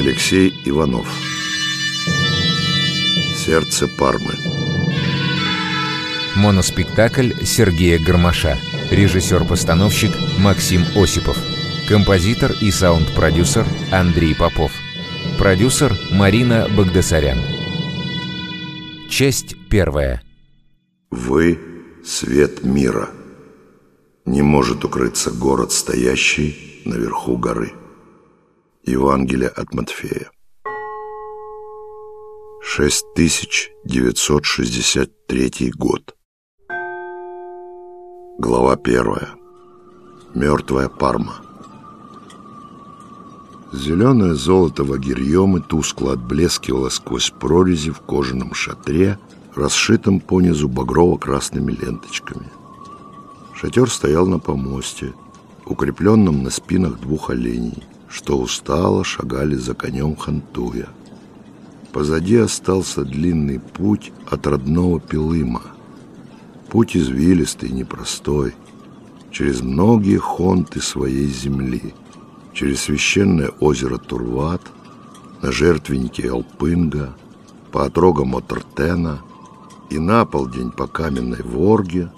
Алексей Иванов. Сердце Пармы. Моноспектакль Сергея Гармаша. Режиссер-постановщик Максим Осипов. Композитор и саунд-продюсер Андрей Попов. Продюсер Марина Багдасарян Часть первая. Вы — свет мира Не может укрыться город, стоящий наверху горы. Евангелие от Матфея. 6963 год. Глава первая. Мертвая Парма. Зеленое золото вагирьемы тускло отблескивало сквозь прорези в кожаном шатре, расшитом понизу багрово-красными ленточками. Шатер стоял на помосте, укрепленном на спинах двух оленей что устало шагали за конем Хантуя. Позади остался длинный путь от родного Пилыма. Путь извилистый, непростой, через многие хонты своей земли, через священное озеро Турват, на жертвеннике Алпынга, по отрогам Отертена и на полдень по каменной Ворге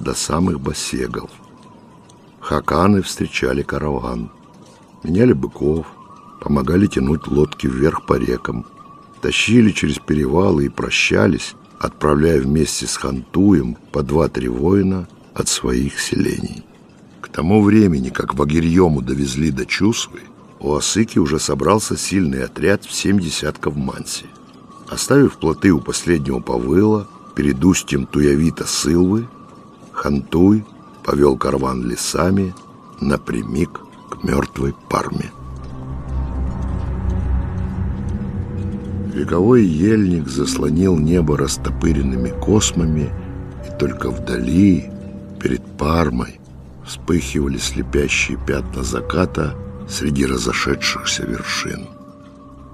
до самых Басегов. Хаканы встречали караван – меняли быков, помогали тянуть лодки вверх по рекам, тащили через перевалы и прощались, отправляя вместе с Хантуем по два-три воина от своих селений. К тому времени, как Вагирьему довезли до Чусвы, у Осыки уже собрался сильный отряд в семь десятков манси. Оставив плоты у последнего повыла, перед устьем Туявита-Сылвы, Хантуй повел караван лесами напрямик к мертвой Парме. Вековой ельник заслонил небо растопыренными космами, и только вдали, перед Пармой, вспыхивали слепящие пятна заката среди разошедшихся вершин.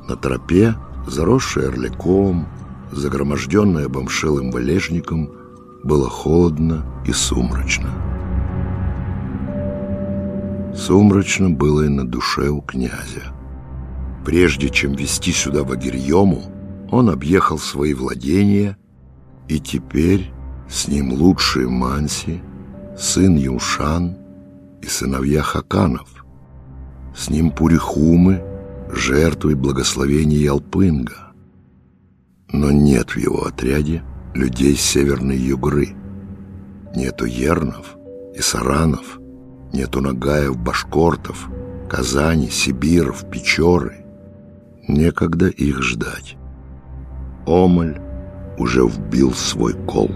На тропе, заросшей орляком, загроможденной обомшелым валежником, было холодно и сумрачно. Сумрачно было и на душе у князя. Прежде чем вести сюда Вагирьему, он объехал свои владения, и теперь с ним лучшие Манси, сын Юшан и сыновья Хаканов, с ним Пурихумы, жертвой благословения Ялпынга. Но нет в его отряде людей северной Югры, нету Ернов и Саранов – Нету Нагаев, Башкортов, Казани, Сибиров, Печоры. Некогда их ждать. Омаль уже вбил свой кол.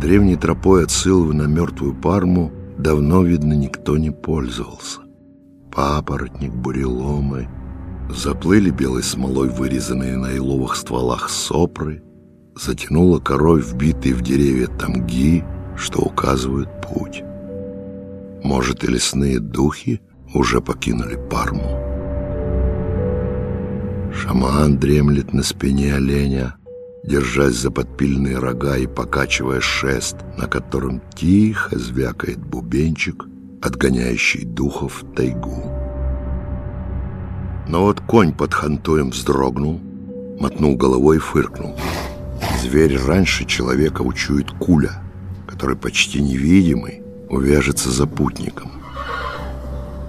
Древней тропой от Сылвы на мертвую Парму давно, видно, никто не пользовался. Папоротник, буреломы, заплыли белой смолой вырезанные на еловых стволах сопры, затянуло корой вбитые в деревья тамги — что указывают путь. Может, и лесные духи уже покинули Парму. Шаман дремлет на спине оленя, держась за подпильные рога и покачивая шест, на котором тихо звякает бубенчик, отгоняющий духов в тайгу. Но вот конь под хантуем вздрогнул, мотнул головой и фыркнул. Зверь раньше человека учует куля — который почти невидимый, увяжется за путником.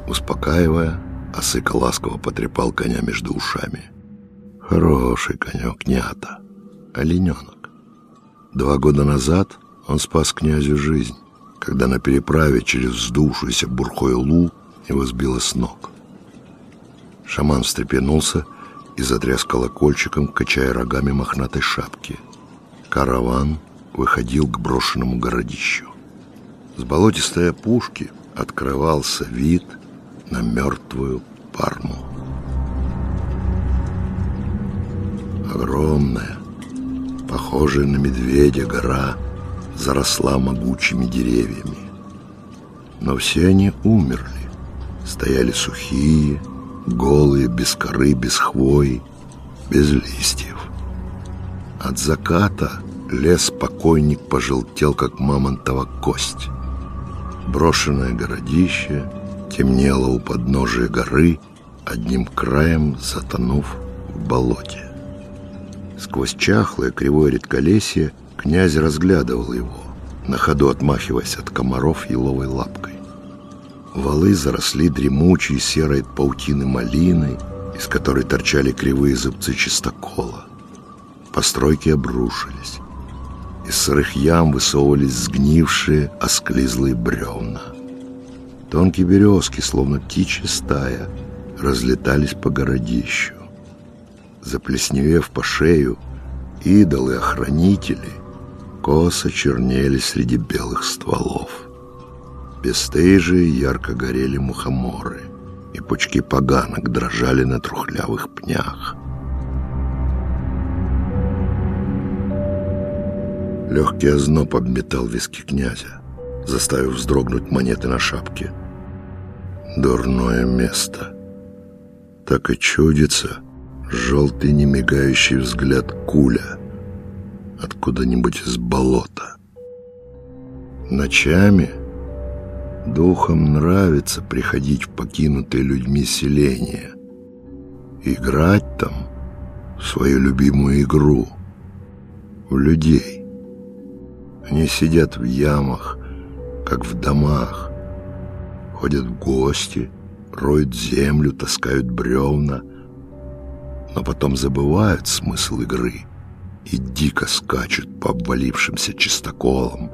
Успокаивая, Осыка ласково потрепал коня между ушами. Хороший конек, нята, олененок. Два года назад он спас князю жизнь, когда на переправе через вздувшуюся бурхой лу его сбило с ног. Шаман встрепенулся и затряс колокольчиком, качая рогами мохнатой шапки. Караван выходил к брошенному городищу. С болотистой опушки открывался вид на мертвую Парму. Огромная, похожая на медведя гора, заросла могучими деревьями. Но все они умерли, стояли сухие, голые, без коры, без хвои, без листьев. От заката Лес покойник пожелтел, как мамонтова кость. Брошенное городище темнело у подножия горы, одним краем затонув в болоте. Сквозь чахлое кривое редколесье князь разглядывал его, на ходу отмахиваясь от комаров еловой лапкой. Валы заросли дремучей серой паутины малины, из которой торчали кривые зубцы чистокола. Постройки обрушились. Из сырых ям высовывались сгнившие, осклизлые бревна. Тонкие березки, словно птичья стая, разлетались по городищу. Заплесневев по шею, идолы-охранители косо чернели среди белых стволов. Бестыжие ярко горели мухоморы, и пучки поганок дрожали на трухлявых пнях. Легкий озноб обметал виски князя, заставив вздрогнуть монеты на шапке. Дурное место. Так и чудится желтый немигающий взгляд куля откуда-нибудь из болота. Ночами духам нравится приходить в покинутые людьми селения, играть там свою любимую игру, в людей. Они сидят в ямах, как в домах, ходят в гости, роют землю, таскают бревна, но потом забывают смысл игры и дико скачут по обвалившимся чистоколам,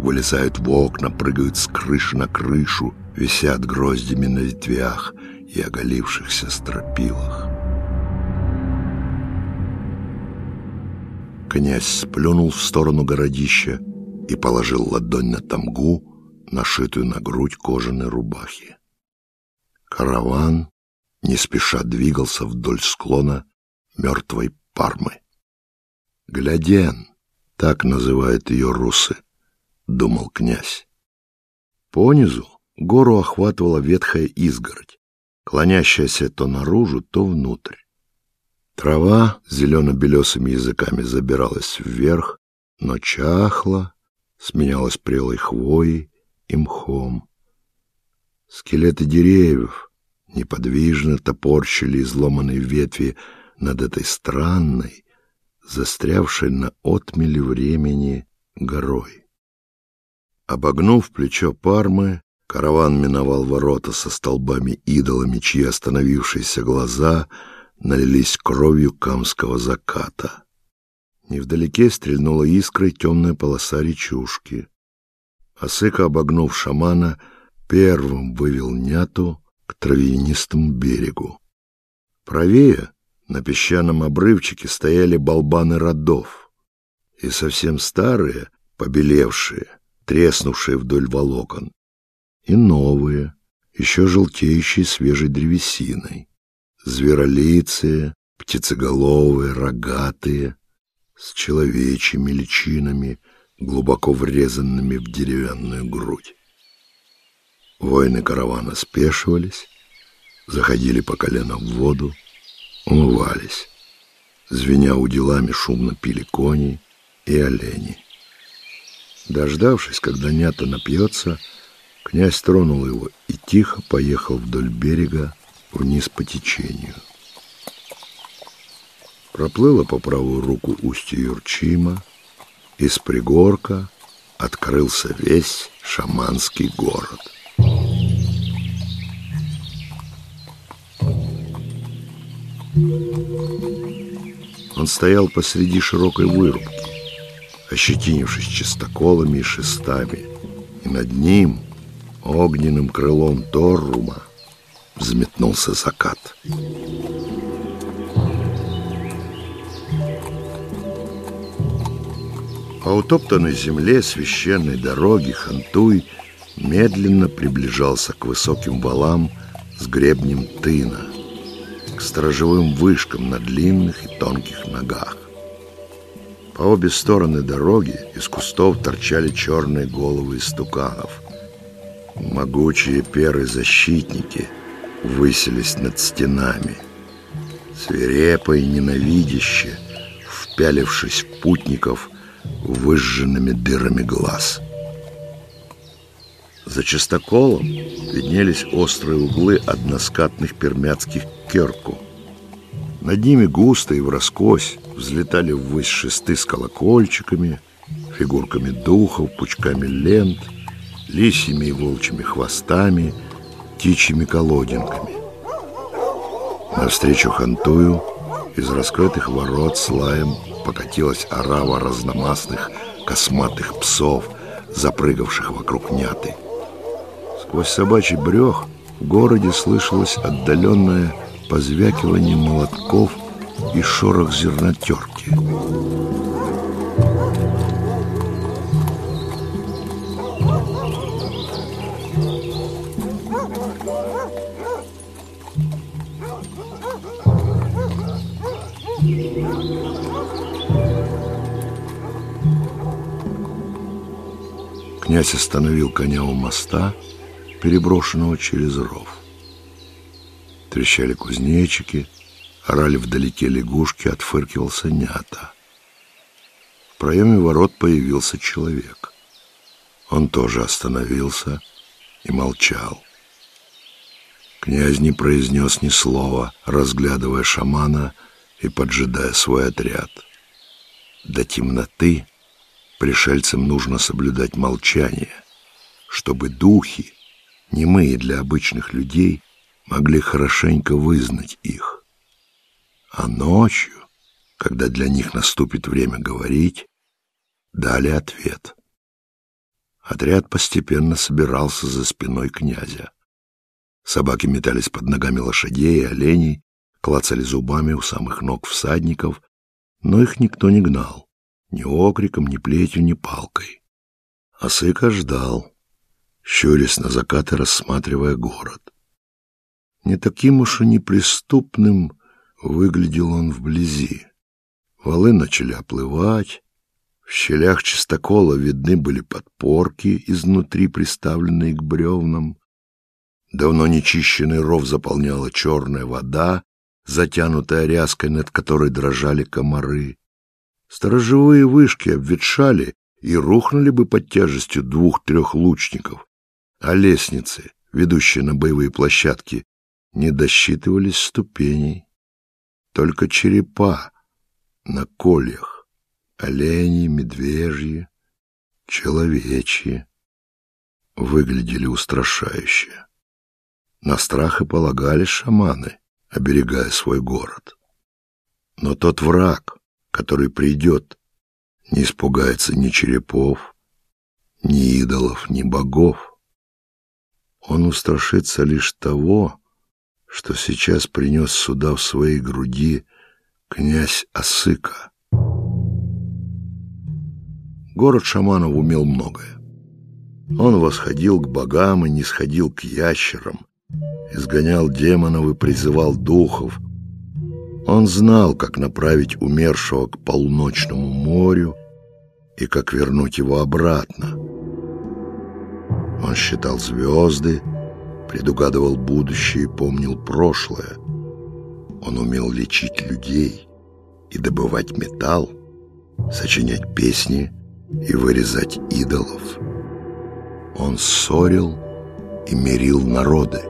вылезают в окна, прыгают с крыши на крышу, висят гроздями на ветвях и оголившихся стропилах. Князь сплюнул в сторону городища и положил ладонь на тамгу, нашитую на грудь кожаной рубахи. Караван не спеша двигался вдоль склона мертвой Пармы. «Гляден», так называют ее русы, думал князь. Понизу гору охватывала ветхая изгородь, клонящаяся то наружу, то внутрь. Трава зелено-белесыми языками забиралась вверх, но чахла, сменялась прелой хвоей и мхом. Скелеты деревьев неподвижно топорщили изломанные ветви над этой странной, застрявшей на отмеле времени горой. Обогнув плечо Пармы, караван миновал ворота со столбами-идолами, чьи остановившиеся глаза налились кровью камского заката. Невдалеке стрельнула искрой темная полоса речушки. Асыка, обогнув шамана, первым вывел няту к травянистому берегу. Правее, на песчаном обрывчике, стояли болбаны родов, и совсем старые, побелевшие, треснувшие вдоль волокон, и новые, еще желтеющие свежей древесиной, зверолицые, птицеголовые, рогатые, с человечьими личинами, глубоко врезанными в деревянную грудь. Воины каравана спешивались, заходили по колено в воду, умывались. Звеня уделами шумно пили кони и олени. Дождавшись, когда нята напьется, князь тронул его и тихо поехал вдоль берега вниз по течению. Проплыло по правую руку устье Юрчима, из пригорка открылся весь шаманский город. Он стоял посреди широкой вырубки, ощетинившись чистоколами и шестами, и над ним, огненным крылом Торрума, взметнулся закат. По утоптанной земле священной дороги Хантуй медленно приближался к высоким валам с гребнем тына, к сторожевым вышкам на длинных и тонких ногах. По обе стороны дороги из кустов торчали черные головы истуканов. Могучие перы-защитники высились над стенами, свирепо и ненавидяще, впялившись в путников выжженными дырами глаз. За частоколом виднелись острые углы односкатных пермяцких керку. Над ними густо и враскось взлетали ввысь шесты с колокольчиками, фигурками духов, пучками лент, лисьими и волчьими хвостами, птичьими колодинками. Навстречу Хантую из раскрытых ворот с лаем покатилась орава разномастных косматых псов, запрыгавших вокруг няты. Сквозь собачий брех в городе слышалось отдаленное позвякивание молотков и шорох зернотерки. Князь остановил коня у моста, переброшенного через ров. Трещали кузнечики, орали вдалеке лягушки, отфыркивался нята. В проеме ворот появился человек. Он тоже остановился и молчал. Князь не произнес ни слова, разглядывая шамана и поджидая свой отряд. До темноты пришельцам нужно соблюдать молчание, чтобы духи, немые для обычных людей, могли хорошенько вызнать их. А ночью, когда для них наступит время говорить, дали ответ. Отряд постепенно собирался за спиной князя. Собаки метались под ногами лошадей и оленей, клацали зубами у самых ног всадников, но их никто не гнал. Ни окриком, ни плетью, ни палкой. А Сыка ждал, щурясь на закат рассматривая город. Не таким уж и неприступным выглядел он вблизи. Валы начали оплывать, в щелях чистокола видны были подпорки, изнутри приставленные к бревнам. Давно нечищенный ров заполняла черная вода, затянутая ряской, над которой дрожали комары. Сторожевые вышки обветшали и рухнули бы под тяжестью двух-трех лучников, а лестницы, ведущие на боевые площадки, не досчитывались ступеней. Только черепа на кольях, олени, медвежьи, человечьи, выглядели устрашающе. На страх и полагались шаманы, оберегая свой город. Но тот враг, который придет, не испугается ни черепов, ни идолов, ни богов. Он устрашится лишь того, что сейчас принес сюда в своей груди князь Осыка. Город шаманов умел многое. Он восходил к богам и не сходил к ящерам, изгонял демонов и призывал духов, он знал, как направить умершего к полночному морю и как вернуть его обратно. Он считал звезды, предугадывал будущее и помнил прошлое. Он умел лечить людей и добывать металл, сочинять песни и вырезать идолов. Он ссорил и мирил народы.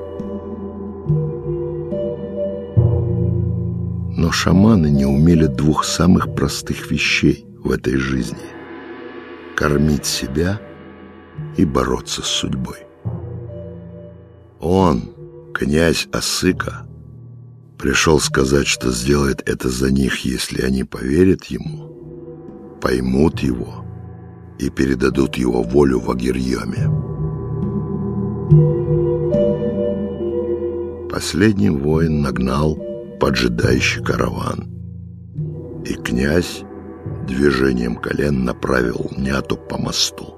Но шаманы не умели двух самых простых вещей в этой жизни — кормить себя и бороться с судьбой. Он, князь Осыка, пришел сказать, что сделает это за них, если они поверят ему, поймут его и передадут его волю в Агирьеме. Последний воин нагнал поджидающий караван. И князь движением колен направил няту по мосту.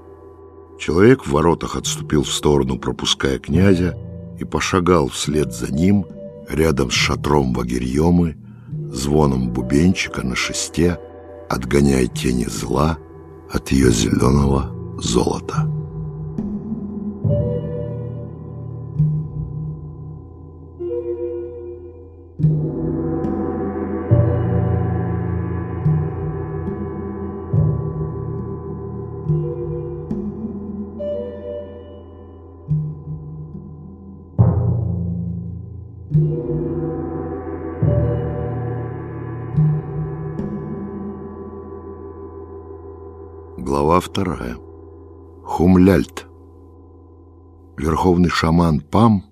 Человек в воротах отступил в сторону, пропуская князя, и пошагал вслед за ним, рядом с шатром Вагирьемы, звоном бубенчика на шесте, отгоняя тени зла от ее зеленого золота. Вторая. Хумляльт. Верховный шаман Пам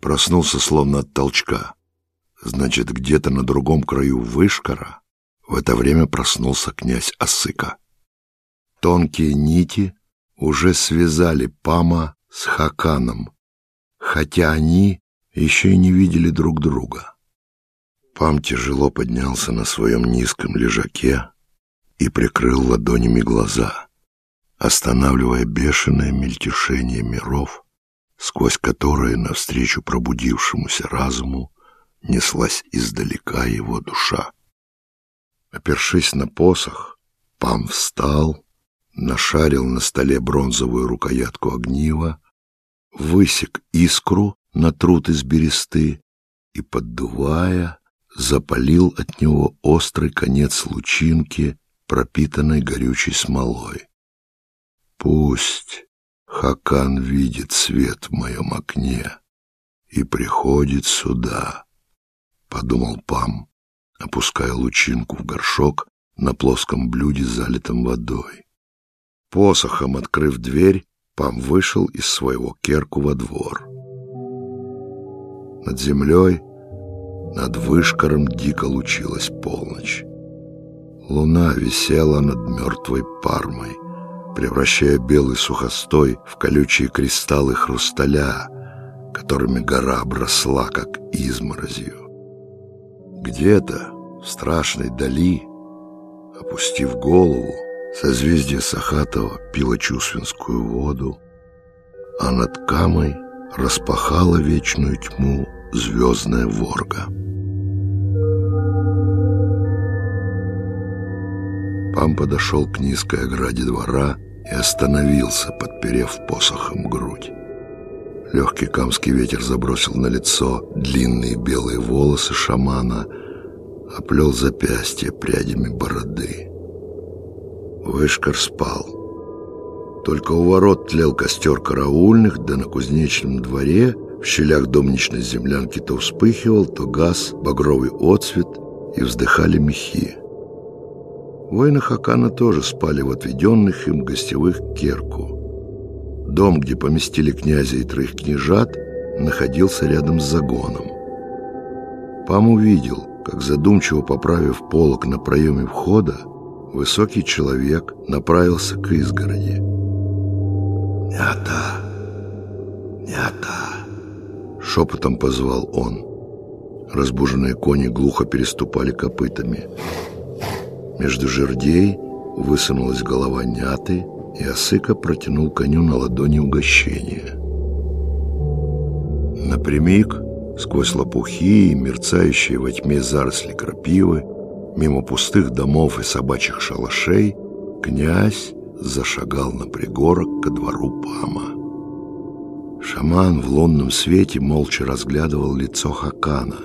проснулся словно от толчка. Значит, где-то на другом краю Вышкара в это время проснулся князь Асыка. Тонкие нити уже связали Пама с Хаканом, хотя они еще и не видели друг друга. Пам тяжело поднялся на своем низком лежаке и прикрыл ладонями глаза, останавливая бешеное мельтешение миров, сквозь которые навстречу пробудившемуся разуму неслась издалека его душа. Опершись на посох, Пам встал, нашарил на столе бронзовую рукоятку огнива, высек искру на труд из бересты и, поддувая, запалил от него острый конец лучинки, пропитанной горючей смолой. Пусть Хакан видит свет в моем окне и приходит сюда, — подумал Пам, опуская лучинку в горшок на плоском блюде, залитом водой. Посохом открыв дверь, Пам вышел из своего керку во двор. Над землей, над вышкором дико лучилась полночь. Луна висела над мертвой пармой, превращая белый сухостой в колючие кристаллы хрусталя, которыми гора обросла, как изморозью. Где-то в страшной дали, опустив голову, созвездие Сахатова пило чувственскую воду, а над Камой распахала вечную тьму звездная ворга. Пам подошел к низкой ограде двора и остановился, подперев посохом грудь. Легкий камский ветер забросил на лицо длинные белые волосы шамана, оплел запястье прядями бороды. Вышкар спал. Только у ворот тлел костер караульных, да на кузнечном дворе в щелях домничной землянки то вспыхивал, то газ, багровый отцвет, и вздыхали мехи. Воины Хакана тоже спали в отведенных им гостевых керку. Дом, где поместили князя и троих княжат, находился рядом с загоном. Пам увидел, как задумчиво поправив полок на проеме входа, высокий человек направился к изгороди. «Нята! Нята!» Шепотом позвал он. Разбуженные кони глухо переступали копытами. Между жердей высунулась голова няты, и Осыка протянул коню на ладони угощение. Напрямик, сквозь лопухи и мерцающие во тьме заросли крапивы, мимо пустых домов и собачьих шалашей, князь зашагал на пригорок ко двору Пама. Шаман в лунном свете молча разглядывал лицо Хакана,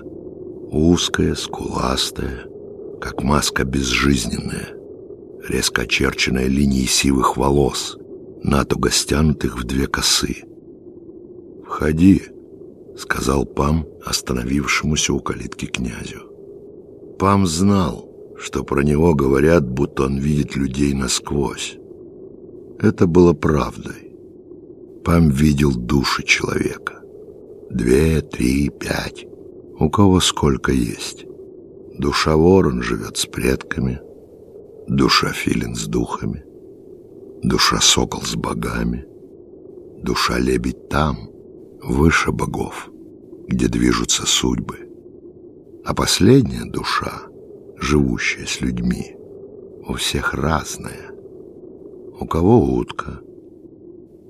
узкое, скуластое, как маска безжизненная, резко очерченная линией сивых волос, натуго стянутых в две косы. «Входи», — сказал Пам, остановившемуся у калитки князю. Пам знал, что про него говорят, будто он видит людей насквозь. Это было правдой. Пам видел души человека. Две, три, пять. У кого сколько есть. Душа ворон живет с предками, душа филин с духами, душа сокол с богами, душа лебедь там, выше богов, где движутся судьбы. А последняя душа, живущая с людьми, у всех разная. У кого утка,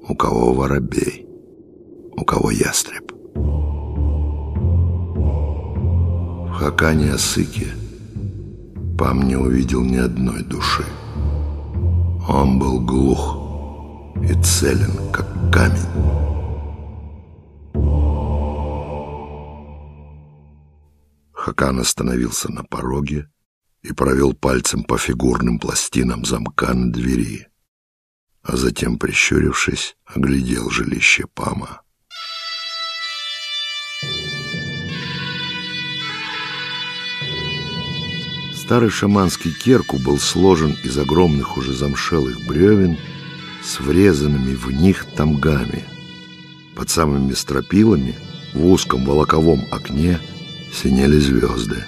у кого воробей, у кого ястреб. Хакане Асыке Пам не увидел ни одной души. Он был глух и целен, как камень. Хакан остановился на пороге и провел пальцем по фигурным пластинам замка на двери, а затем, прищурившись, оглядел жилище Пама. Старый шаманский керку был сложен из огромных уже замшелых бревен с врезанными в них тамгами. Под самыми стропилами в узком волоковом окне синели звезды.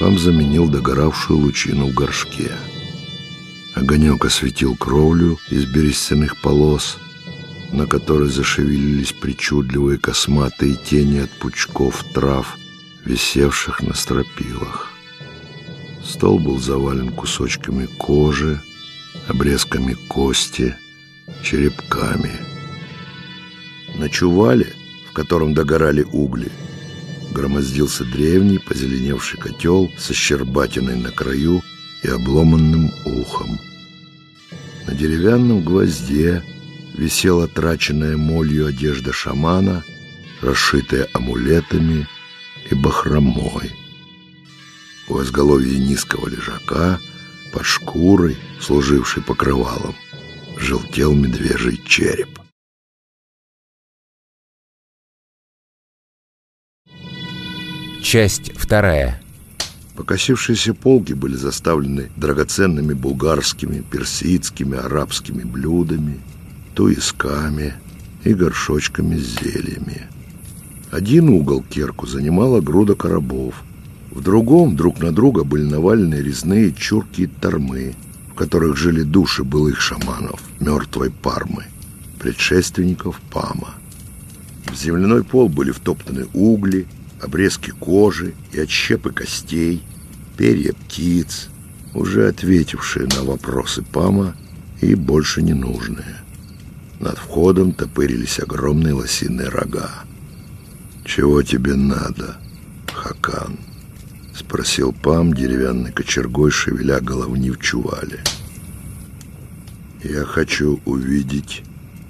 Пам заменил догоравшую лучину в горшке. Огонек осветил кровлю из берестяных полос, на которой зашевелились причудливые косматые тени от пучков трав, висевших на стропилах. Стол был завален кусочками кожи, обрезками кости, черепками. На чувале, в котором догорали угли, громоздился древний позеленевший котел со щербатиной на краю и обломанным ухом. На деревянном гвозде висела траченная молью одежда шамана, расшитая амулетами и бахромой. У изголовья низкого лежака, под шкурой, служившей покрывалом, желтел медвежий череп. Часть вторая. Покосившиеся полки были заставлены драгоценными булгарскими, персидскими, арабскими блюдами, туисками и горшочками с зельями. Один угол керку занимала груда коробов, в другом друг на друга были навалены резные чурки и тормы, в которых жили души былых шаманов, мертвой Пармы, предшественников Пама. В земляной пол были втоптаны угли, обрезки кожи и отщепы костей, перья птиц, уже ответившие на вопросы Пама и больше не нужные. Над входом топырились огромные лосиные рога. «Чего тебе надо, Хакан?» — спросил Пам деревянной кочергой, шевеля головни в чувале. «Я хочу увидеть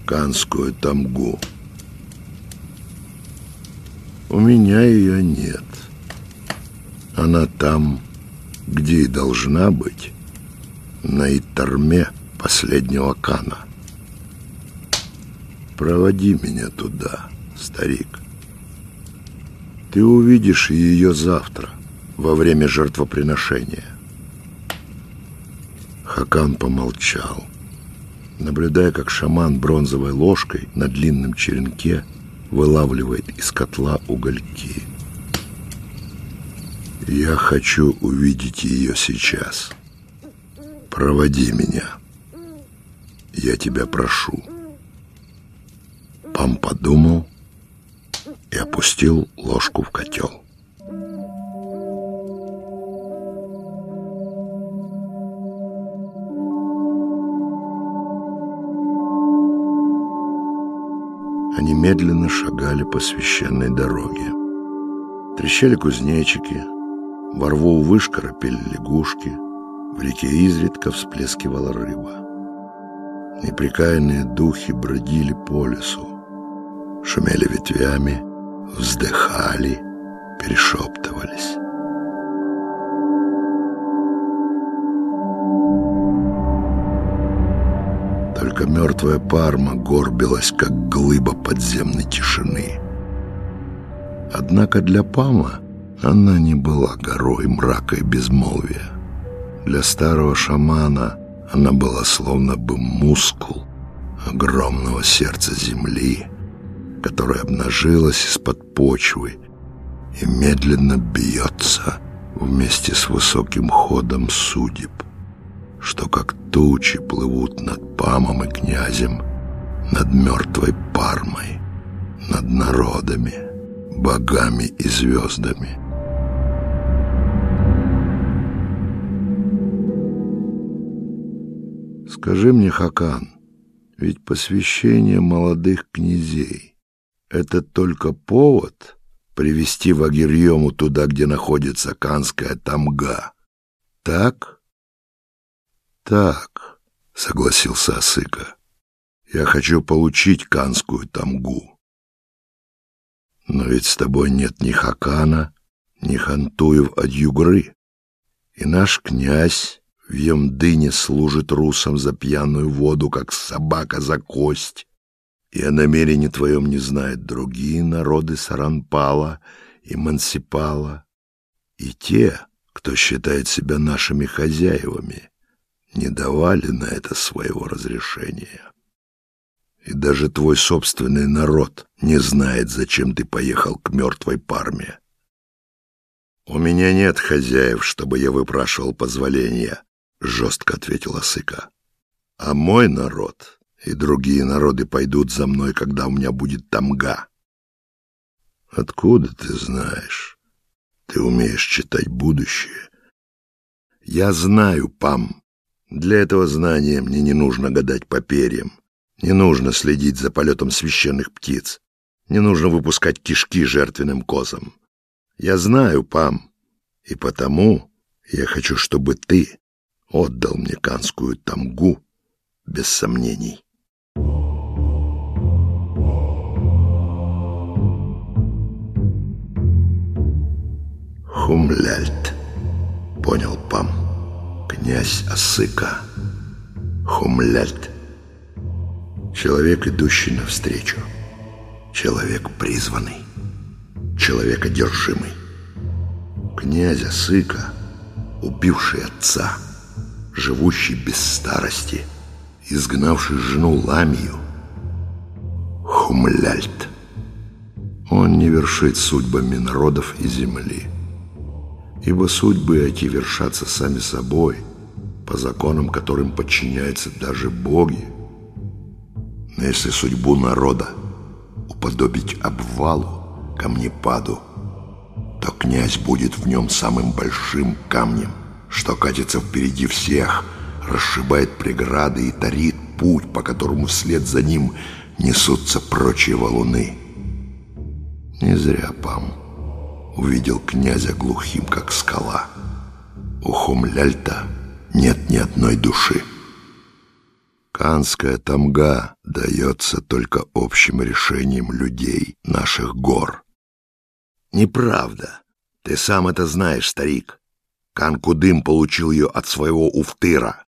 канскую тамгу». У меня ее нет. Она там, где и должна быть, на Итарме последнего Кана. Проводи меня туда, старик. Ты увидишь ее завтра, во время жертвоприношения. Хакан помолчал, наблюдая, как шаман бронзовой ложкой на длинном черенке вылавливает из котла угольки. Я хочу увидеть ее сейчас. Проводи меня. Я тебя прошу. Пам подумал и опустил ложку в котел. Они медленно шагали по священной дороге. Трещали кузнечики, во рву вышкора пели лягушки, в реке изредка всплескивала рыба. Непрекаянные духи бродили по лесу, шумели ветвями, вздыхали, перешептывались. Только мертвая Парма горбилась, как глыба подземной тишины. Однако для Пама она не была горой мрака и безмолвия. Для старого шамана она была словно бы мускул огромного сердца земли, которое обнажилось из-под почвы и медленно бьется вместе с высоким ходом судеб что как тучи плывут над Памом и князем, над мертвой Пармой, над народами, богами и звездами. Скажи мне, Хакан, ведь посвящение молодых князей — это только повод привести Вагирьему туда, где находится Канская тамга, так? — «Так», — согласился Осыка, — «я хочу получить канскую тамгу». «Но ведь с тобой нет ни Хакана, ни Хантуев от Югры, и наш князь в Емдыне служит русам за пьяную воду, как собака за кость, и о намерении твоем не знают другие народы Саранпала и Мансипала, и те, кто считает себя нашими хозяевами, не давали на это своего разрешения. И даже твой собственный народ не знает, зачем ты поехал к мертвой Парме. «У меня нет хозяев, чтобы я выпрашивал позволения», — жестко ответила Сыка. «А мой народ и другие народы пойдут за мной, когда у меня будет тамга». «Откуда ты знаешь? Ты умеешь читать будущее?» «Я знаю, Пам. Для этого знания мне не нужно гадать по перьям. Не нужно следить за полетом священных птиц. Не нужно выпускать кишки жертвенным козам. Я знаю, Пам, и потому я хочу, чтобы ты отдал мне канскую тамгу без сомнений. Хумляльт, понял Пам, князь Асыка. Хумляльт, человек, идущий навстречу, человек призванный, человек одержимый. Князя Сыка, убивший отца, живущий без старости, изгнавший жену Ламию, Хумляльт. Он не вершит судьбами народов и земли, ибо судьбы эти вершатся сами собой, по законам, которым подчиняются даже боги. Но если судьбу народа уподобить обвалу, камнепаду, то князь будет в нем самым большим камнем, что катится впереди всех, расшибает преграды и тарит путь, по которому вслед за ним несутся прочие валуны. Не зря Пам увидел князя глухим, как скала. У Хумляльта нет ни одной души. Канская тамга дается только общим решением людей наших гор. Неправда. Ты сам это знаешь, старик. Кан-Кудым получил ее от своего Уфтыра.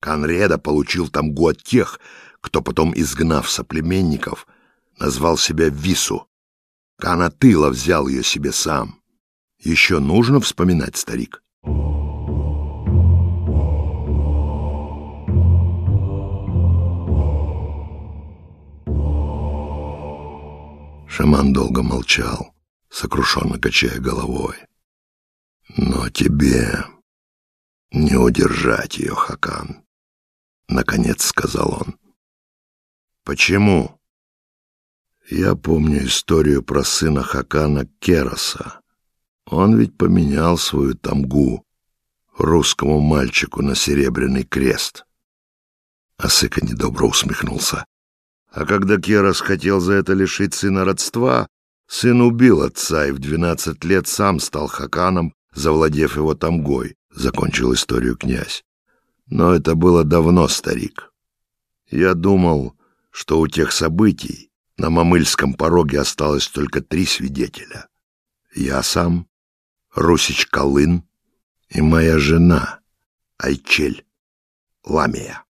Канреда получил тамгу от тех, кто потом, изгнав соплеменников, назвал себя Вису. Канатыла взял ее себе сам. Еще нужно вспоминать, старик. Шаман долго молчал сокрушенно качая головой. «Но тебе не удержать ее, Хакан», — наконец сказал он. «Почему?» «Я помню историю про сына Хакана Кероса. Он ведь поменял свою тамгу русскому мальчику на серебряный крест». Асыка недобро усмехнулся. А когда Керос хотел за это лишить сына родства, Сын убил отца и в двенадцать лет сам стал хаканом, завладев его тамгой, — закончил историю князь. Но это было давно, старик. Я думал, что у тех событий на Мамыльском пороге осталось только три свидетеля. Я сам, Русич Колын и моя жена Айчель Ламия.